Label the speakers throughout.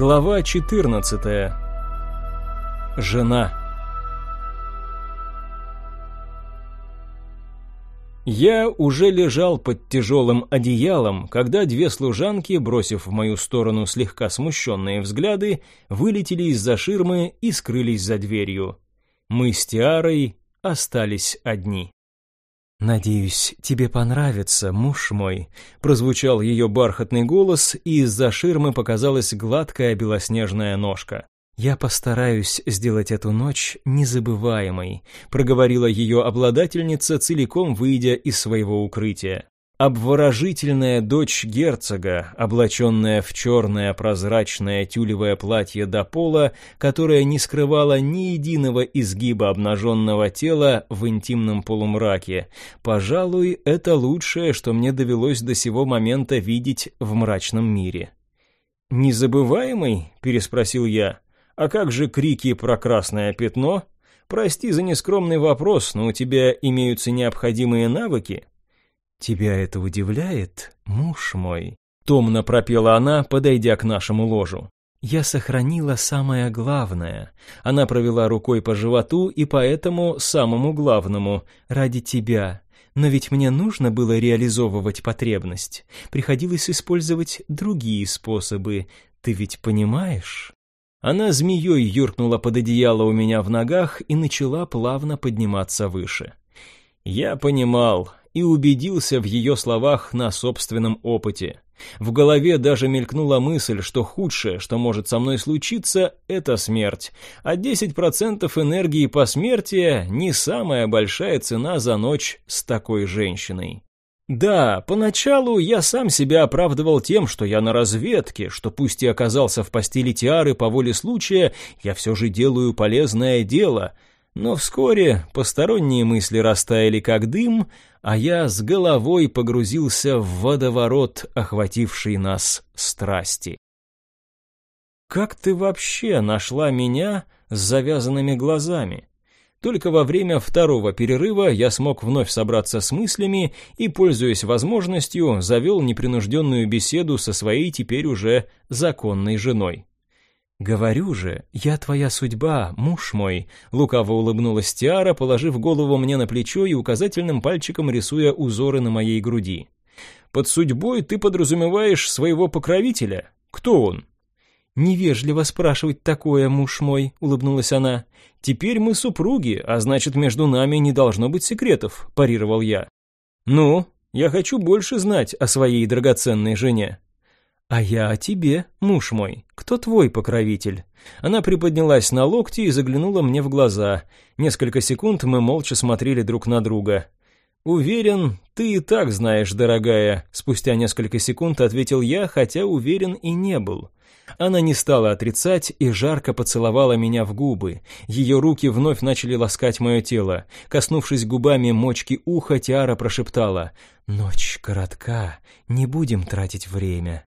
Speaker 1: Глава 14. Жена. Я уже лежал под тяжелым одеялом, когда две служанки, бросив в мою сторону слегка смущенные взгляды, вылетели из-за ширмы и скрылись за дверью. Мы с Тиарой остались одни. «Надеюсь, тебе понравится, муж мой», — прозвучал ее бархатный голос, и из-за ширмы показалась гладкая белоснежная ножка. «Я постараюсь сделать эту ночь незабываемой», — проговорила ее обладательница, целиком выйдя из своего укрытия. Обворожительная дочь герцога, облаченная в черное прозрачное тюлевое платье до пола, которое не скрывало ни единого изгиба обнаженного тела в интимном полумраке. Пожалуй, это лучшее, что мне довелось до сего момента видеть в мрачном мире. «Незабываемый?» — переспросил я. «А как же крики про красное пятно?» «Прости за нескромный вопрос, но у тебя имеются необходимые навыки?» «Тебя это удивляет, муж мой?» — томно пропела она, подойдя к нашему ложу. «Я сохранила самое главное. Она провела рукой по животу и поэтому самому главному, ради тебя. Но ведь мне нужно было реализовывать потребность. Приходилось использовать другие способы. Ты ведь понимаешь?» Она змеей юркнула под одеяло у меня в ногах и начала плавно подниматься выше. Я понимал, и убедился в ее словах на собственном опыте. В голове даже мелькнула мысль, что худшее, что может со мной случиться, это смерть, а 10% энергии посмертия не самая большая цена за ночь с такой женщиной. Да, поначалу я сам себя оправдывал тем, что я на разведке, что пусть и оказался в постели Тиары по воле случая, я все же делаю полезное дело — но вскоре посторонние мысли растаяли как дым, а я с головой погрузился в водоворот, охвативший нас страсти. «Как ты вообще нашла меня с завязанными глазами?» Только во время второго перерыва я смог вновь собраться с мыслями и, пользуясь возможностью, завел непринужденную беседу со своей теперь уже законной женой. «Говорю же, я твоя судьба, муж мой», — лукаво улыбнулась Тиара, положив голову мне на плечо и указательным пальчиком рисуя узоры на моей груди. «Под судьбой ты подразумеваешь своего покровителя? Кто он?» «Невежливо спрашивать такое, муж мой», — улыбнулась она. «Теперь мы супруги, а значит, между нами не должно быть секретов», — парировал я. «Ну, я хочу больше знать о своей драгоценной жене». «А я о тебе, муж мой. Кто твой покровитель?» Она приподнялась на локти и заглянула мне в глаза. Несколько секунд мы молча смотрели друг на друга. «Уверен, ты и так знаешь, дорогая», — спустя несколько секунд ответил я, хотя уверен и не был. Она не стала отрицать и жарко поцеловала меня в губы. Ее руки вновь начали ласкать мое тело. Коснувшись губами мочки уха, Тиара прошептала «Ночь коротка, не будем тратить время».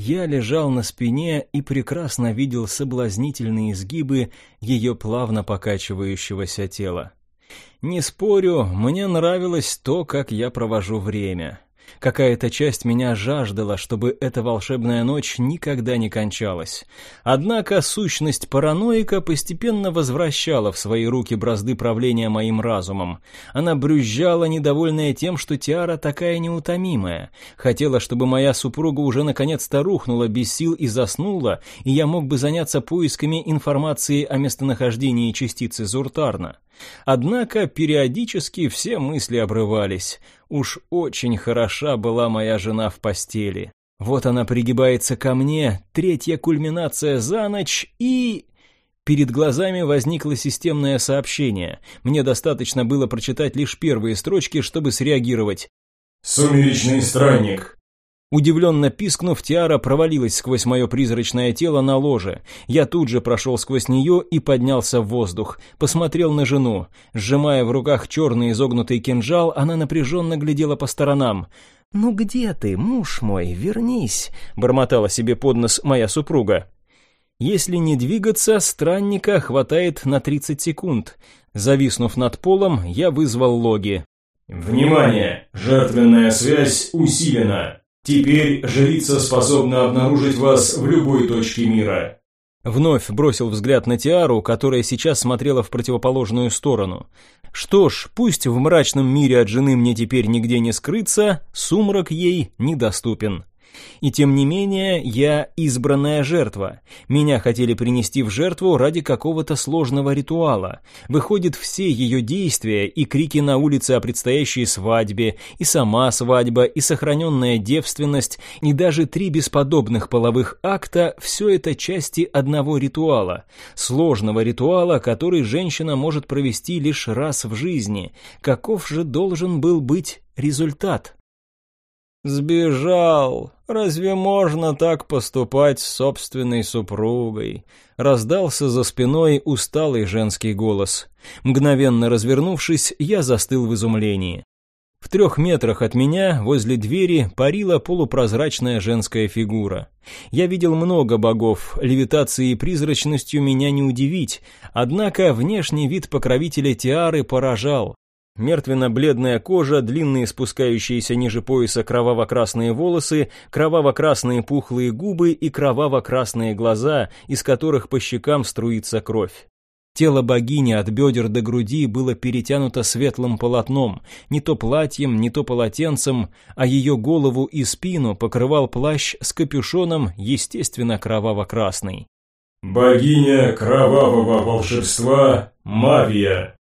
Speaker 1: Я лежал на спине и прекрасно видел соблазнительные изгибы ее плавно покачивающегося тела. Не спорю, мне нравилось то, как я провожу время. Какая-то часть меня жаждала, чтобы эта волшебная ночь никогда не кончалась. Однако сущность параноика постепенно возвращала в свои руки бразды правления моим разумом. Она брюзжала, недовольная тем, что Тиара такая неутомимая. Хотела, чтобы моя супруга уже наконец-то рухнула без сил и заснула, и я мог бы заняться поисками информации о местонахождении частицы Зуртарна. Однако периодически все мысли обрывались. Уж очень хороша была моя жена в постели. Вот она пригибается ко мне, третья кульминация за ночь и... Перед глазами возникло системное сообщение. Мне достаточно было прочитать лишь первые строчки, чтобы среагировать.
Speaker 2: «Сумеречный странник,
Speaker 1: Удивленно пискнув, Тиара провалилась сквозь мое призрачное тело на ложе. Я тут же прошел сквозь нее и поднялся в воздух. Посмотрел на жену. Сжимая в руках черный изогнутый кинжал, она напряженно глядела по сторонам. «Ну где ты, муж мой, вернись», — бормотала себе под нос моя супруга. Если не двигаться, странника хватает на 30 секунд. Зависнув над полом, я вызвал логи.
Speaker 2: «Внимание! Жертвенная связь усилена!» Теперь жрица способна обнаружить вас в любой точке мира.
Speaker 1: Вновь бросил взгляд на Тиару, которая сейчас смотрела в противоположную сторону. Что ж, пусть в мрачном мире от жены мне теперь нигде не скрыться, сумрак ей недоступен. И тем не менее, я избранная жертва. Меня хотели принести в жертву ради какого-то сложного ритуала. Выходит, все ее действия и крики на улице о предстоящей свадьбе, и сама свадьба, и сохраненная девственность, и даже три бесподобных половых акта – все это части одного ритуала. Сложного ритуала, который женщина может провести лишь раз в жизни. Каков же должен был быть результат? «Сбежал! Разве можно так поступать с собственной супругой?» Раздался за спиной усталый женский голос. Мгновенно развернувшись, я застыл в изумлении. В трех метрах от меня, возле двери, парила полупрозрачная женская фигура. Я видел много богов, левитацией и призрачностью меня не удивить, однако внешний вид покровителя Тиары поражал. Мертвенно-бледная кожа, длинные спускающиеся ниже пояса кроваво-красные волосы, кроваво-красные пухлые губы и кроваво-красные глаза, из которых по щекам струится кровь. Тело богини от бедер до груди было перетянуто светлым полотном, не то платьем, не то полотенцем, а ее голову и спину покрывал плащ с капюшоном, естественно, кроваво-красный.
Speaker 2: «Богиня кровавого волшебства Мавия»,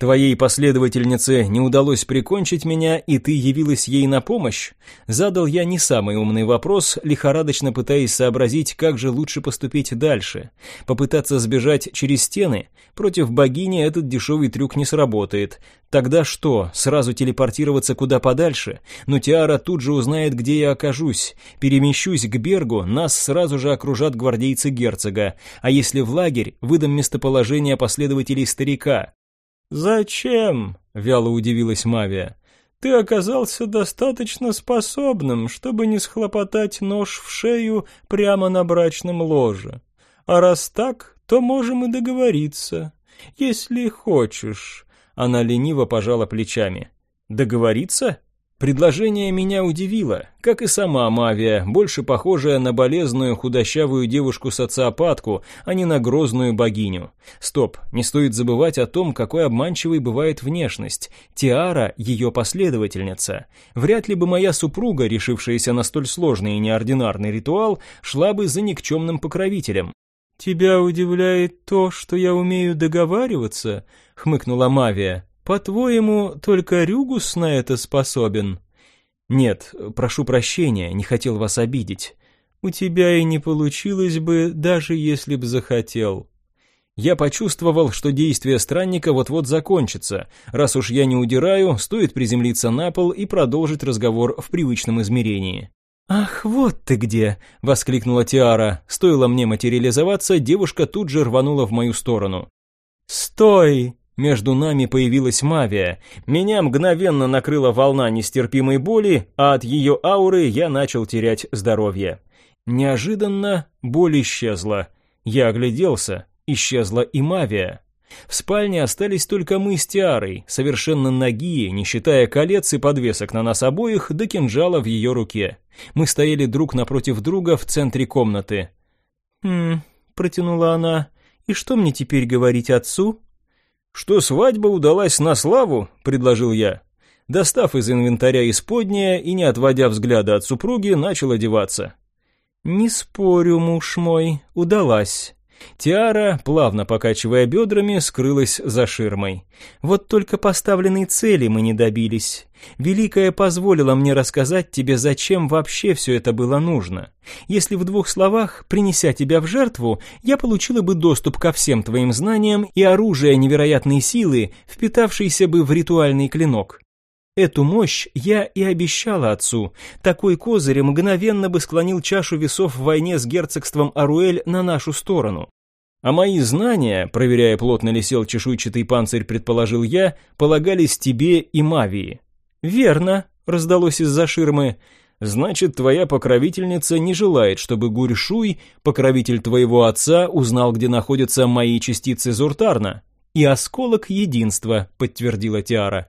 Speaker 1: Твоей последовательнице не удалось прикончить меня, и ты явилась ей на помощь? Задал я не самый умный вопрос, лихорадочно пытаясь сообразить, как же лучше поступить дальше. Попытаться сбежать через стены? Против богини этот дешевый трюк не сработает. Тогда что, сразу телепортироваться куда подальше? Но Тиара тут же узнает, где я окажусь. Перемещусь к Бергу, нас сразу же окружат гвардейцы герцога. А если в лагерь, выдам местоположение последователей старика. «Зачем?» — вяло удивилась Мавия. «Ты оказался достаточно способным, чтобы не схлопотать нож в шею прямо на брачном ложе. А раз так, то можем и договориться. Если хочешь». Она лениво пожала плечами. «Договориться?» Предложение меня удивило, как и сама Мавия, больше похожая на болезную худощавую девушку-социопатку, а не на грозную богиню. Стоп, не стоит забывать о том, какой обманчивой бывает внешность. Тиара – ее последовательница. Вряд ли бы моя супруга, решившаяся на столь сложный и неординарный ритуал, шла бы за никчемным покровителем. «Тебя удивляет то, что я умею договариваться?» — хмыкнула Мавия. По-твоему, только Рюгус на это способен? Нет, прошу прощения, не хотел вас обидеть. У тебя и не получилось бы, даже если б захотел. Я почувствовал, что действие странника вот-вот закончится. Раз уж я не удираю, стоит приземлиться на пол и продолжить разговор в привычном измерении. «Ах, вот ты где!» — воскликнула Тиара. Стоило мне материализоваться, девушка тут же рванула в мою сторону. «Стой!» Между нами появилась Мавия. Меня мгновенно накрыла волна нестерпимой боли, а от ее ауры я начал терять здоровье. Неожиданно боль исчезла. Я огляделся, исчезла и Мавия. В спальне остались только мы с Тиарой, совершенно нагие, не считая колец и подвесок на нас обоих, до кинжала в ее руке. Мы стояли друг напротив друга в центре комнаты. «Хм...» — протянула она. «И что мне теперь говорить отцу?» «Что свадьба удалась на славу?» – предложил я. Достав из инвентаря исподнее и не отводя взгляда от супруги, начал одеваться. «Не спорю, муж мой, удалась. Тиара, плавно покачивая бедрами, скрылась за ширмой. Вот только поставленной цели мы не добились. Великая позволила мне рассказать тебе, зачем вообще все это было нужно. Если в двух словах, принеся тебя в жертву, я получила бы доступ ко всем твоим знаниям и оружие невероятной силы, впитавшейся бы в ритуальный клинок. Эту мощь я и обещала отцу. Такой козырь мгновенно бы склонил чашу весов в войне с герцогством Аруэль на нашу сторону. А мои знания, проверяя, плотно ли сел чешуйчатый панцирь, предположил я, полагались тебе и Мавии. «Верно», — раздалось из-за ширмы. «Значит, твоя покровительница не желает, чтобы Гурьшуй, покровитель твоего отца, узнал, где находятся мои частицы Зуртарна». «И осколок единства», — подтвердила Тиара.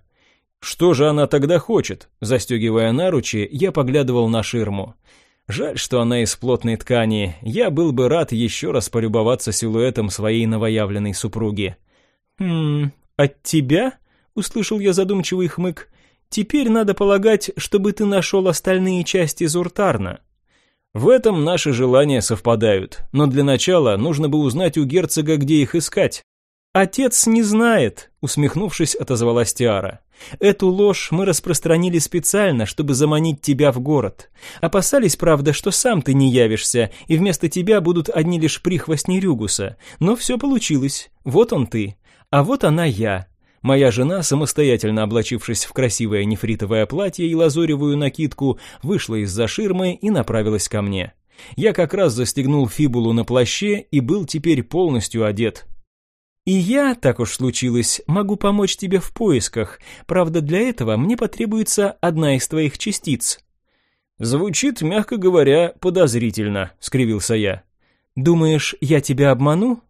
Speaker 1: Что же она тогда хочет? Застегивая наручи, я поглядывал на ширму. Жаль, что она из плотной ткани. Я был бы рад еще раз полюбоваться силуэтом своей новоявленной супруги. «Хм, от тебя?» — услышал я задумчивый хмык. «Теперь надо полагать, чтобы ты нашел остальные части Зуртарна». В этом наши желания совпадают, но для начала нужно бы узнать у герцога, где их искать. «Отец не знает», — усмехнувшись, отозвалась Тиара. «Эту ложь мы распространили специально, чтобы заманить тебя в город. Опасались, правда, что сам ты не явишься, и вместо тебя будут одни лишь прихвостни Рюгуса. Но все получилось. Вот он ты. А вот она я. Моя жена, самостоятельно облачившись в красивое нефритовое платье и лазоревую накидку, вышла из-за ширмы и направилась ко мне. Я как раз застегнул фибулу на плаще и был теперь полностью одет, и я, так уж случилось, могу помочь тебе в поисках. Правда, для этого мне потребуется одна из твоих частиц. Звучит, мягко говоря, подозрительно, скривился я. Думаешь, я тебя обману?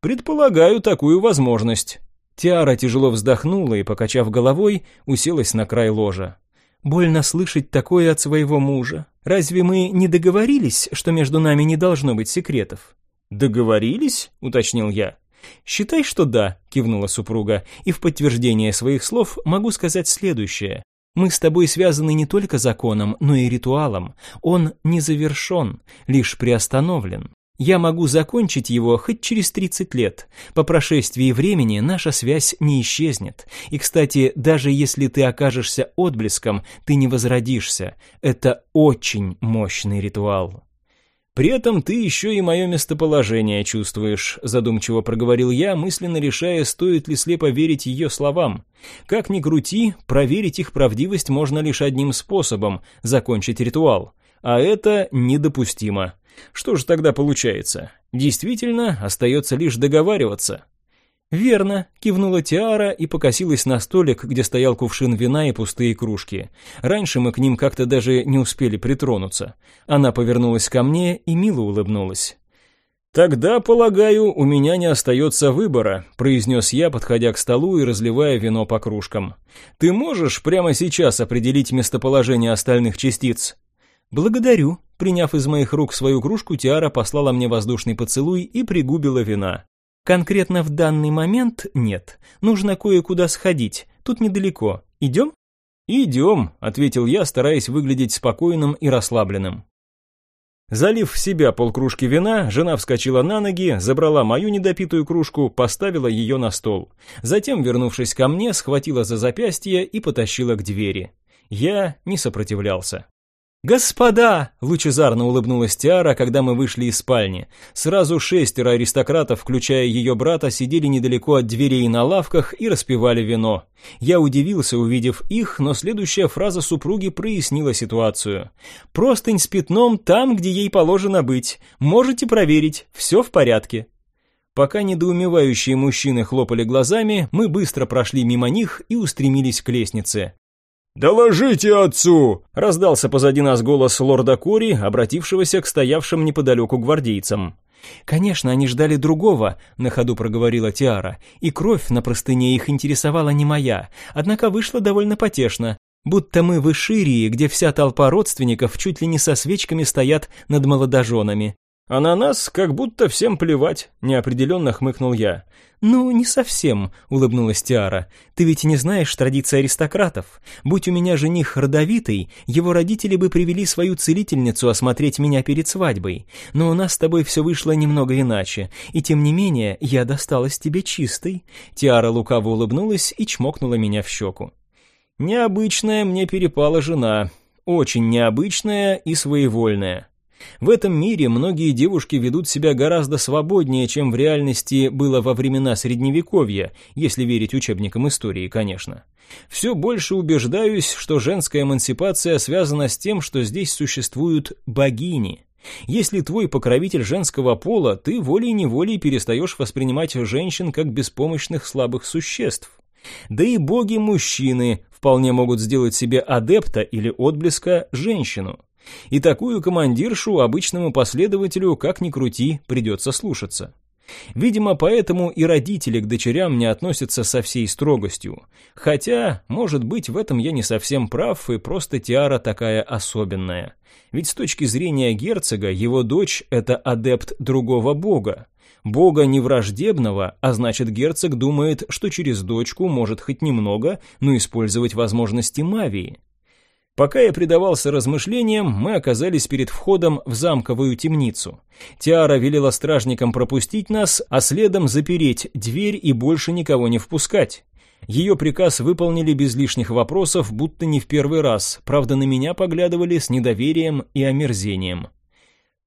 Speaker 1: Предполагаю такую возможность. Тиара тяжело вздохнула и, покачав головой, уселась на край ложа. Больно слышать такое от своего мужа. Разве мы не договорились, что между нами не должно быть секретов? Договорились? уточнил я. «Считай, что да», — кивнула супруга, «и в подтверждение своих слов могу сказать следующее. Мы с тобой связаны не только законом, но и ритуалом. Он не завершен, лишь приостановлен. Я могу закончить его хоть через 30 лет. По прошествии времени наша связь не исчезнет. И, кстати, даже если ты окажешься отблеском, ты не возродишься. Это очень мощный ритуал. При этом ты еще и мое местоположение чувствуешь, задумчиво проговорил я, мысленно решая, стоит ли слепо верить ее словам. Как ни крути, проверить их правдивость можно лишь одним способом – закончить ритуал. А это недопустимо. Что же тогда получается? Действительно, остается лишь договариваться. «Верно», — кивнула Тиара и покосилась на столик, где стоял кувшин вина и пустые кружки. Раньше мы к ним как-то даже не успели притронуться. Она повернулась ко мне и мило улыбнулась. «Тогда, полагаю, у меня не остается выбора», — произнес я, подходя к столу и разливая вино по кружкам. «Ты можешь прямо сейчас определить местоположение остальных частиц?» «Благодарю», — приняв из моих рук свою кружку, Тиара послала мне воздушный поцелуй и пригубила вина. Конкретно в данный момент нет. Нужно кое-куда сходить. Тут недалеко. Идем? Идем, ответил я, стараясь выглядеть спокойным и расслабленным. Залив в себя полкружки вина, жена вскочила на ноги, забрала мою недопитую кружку, поставила ее на стол. Затем, вернувшись ко мне, схватила за запястье и потащила к двери. Я не сопротивлялся. «Господа!» — лучезарно улыбнулась Тиара, когда мы вышли из спальни. Сразу шестеро аристократов, включая ее брата, сидели недалеко от дверей на лавках и распивали вино. Я удивился, увидев их, но следующая фраза супруги прояснила ситуацию. «Простынь с пятном там, где ей положено быть. Можете проверить, все в порядке». Пока недоумевающие мужчины хлопали глазами, мы быстро прошли мимо них и устремились к лестнице.
Speaker 2: «Доложите отцу!»
Speaker 1: — раздался позади нас голос лорда Кори, обратившегося к стоявшим неподалеку гвардейцам. «Конечно, они ждали другого», — на ходу проговорила Тиара, «и кровь на простыне их интересовала не моя, однако вышла довольно потешно, будто мы в Иширии, где вся толпа родственников чуть ли не со свечками стоят над молодоженами.
Speaker 2: «А на нас как будто всем плевать», — неопределенно хмыкнул я.
Speaker 1: «Ну, не совсем», — улыбнулась Тиара. «Ты ведь не знаешь традиции аристократов. Будь у меня жених родовитый, его родители бы привели свою целительницу осмотреть меня перед свадьбой. Но у нас с тобой все вышло немного иначе, и тем не менее я досталась тебе чистой». Тиара лукаво улыбнулась и чмокнула меня в щеку. «Необычная мне перепала жена. Очень необычная и своевольная». В этом мире многие девушки ведут себя гораздо свободнее, чем в реальности было во времена Средневековья, если верить учебникам истории, конечно. Все больше убеждаюсь, что женская эмансипация связана с тем, что здесь существуют богини. Если твой покровитель женского пола, ты волей-неволей перестаешь воспринимать женщин как беспомощных слабых существ. Да и боги-мужчины вполне могут сделать себе адепта или отблеска женщину. И такую командиршу обычному последователю, как ни крути, придется слушаться. Видимо, поэтому и родители к дочерям не относятся со всей строгостью. Хотя, может быть, в этом я не совсем прав, и просто Тиара такая особенная. Ведь с точки зрения герцога, его дочь – это адепт другого бога. Бога не враждебного, а значит герцог думает, что через дочку может хоть немного, но использовать возможности Мавии. Пока я предавался размышлениям, мы оказались перед входом в замковую темницу. Тиара велела стражникам пропустить нас, а следом запереть дверь и больше никого не впускать. Ее приказ выполнили без лишних вопросов, будто не в первый раз, правда на меня поглядывали с недоверием и омерзением.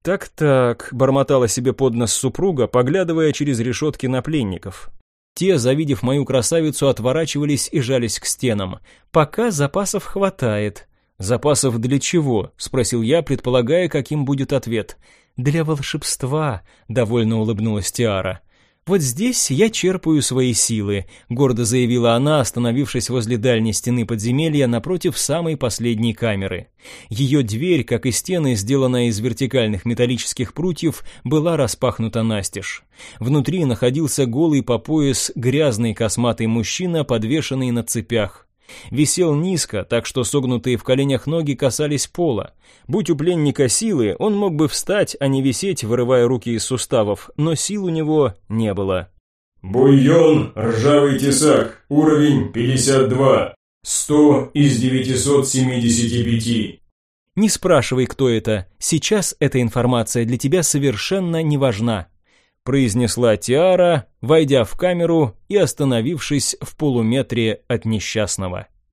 Speaker 1: «Так-так», — бормотала себе под нос супруга, поглядывая через решетки на пленников. Те, завидев мою красавицу, отворачивались и жались к стенам. «Пока запасов хватает». «Запасов для чего?» — спросил я, предполагая, каким будет ответ. «Для волшебства», — довольно улыбнулась Тиара. «Вот здесь я черпаю свои силы», — гордо заявила она, остановившись возле дальней стены подземелья напротив самой последней камеры. Ее дверь, как и стены, сделанная из вертикальных металлических прутьев, была распахнута настежь. Внутри находился голый по пояс грязный косматый мужчина, подвешенный на цепях. Висел низко, так что согнутые в коленях ноги касались пола. Будь у пленника силы, он мог бы встать, а не висеть, вырывая руки из суставов, но сил у него не было.
Speaker 2: Буйон, ржавый тесак, уровень 52, 100 из 975.
Speaker 1: Не спрашивай, кто это. Сейчас эта информация для тебя совершенно не важна, произнесла Тиара, войдя в камеру и остановившись в полуметре от несчастного.